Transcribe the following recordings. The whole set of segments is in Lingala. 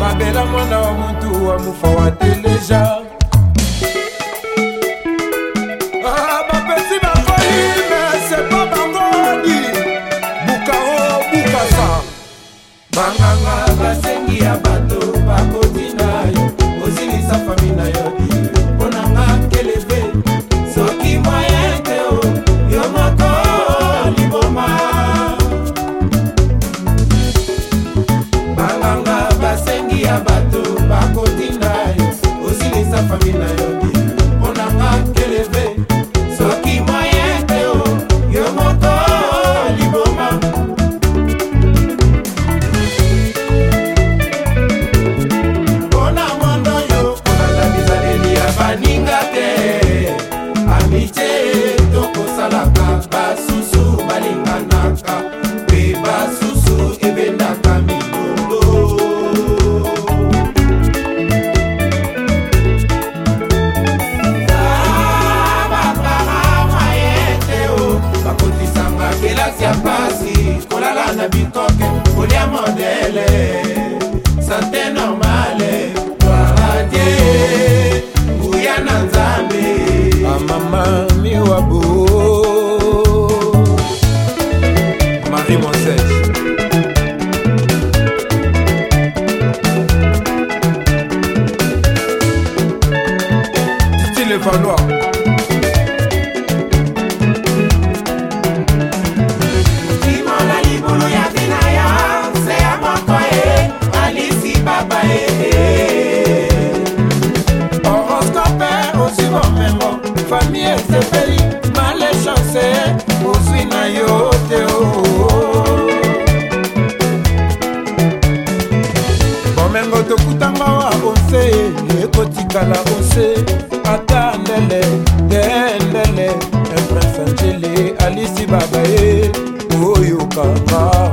babela mwana wa motu wa mofa wa esepeli malechance ozwi na yo te oh, oh. bomengo tokutanga wa onse ekotikala onse ata ndele te ndele imprince angele alisi baba ye oyokanga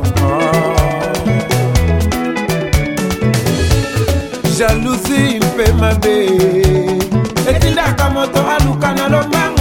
jalousi mpe mabe etindaka moto aluka na lombango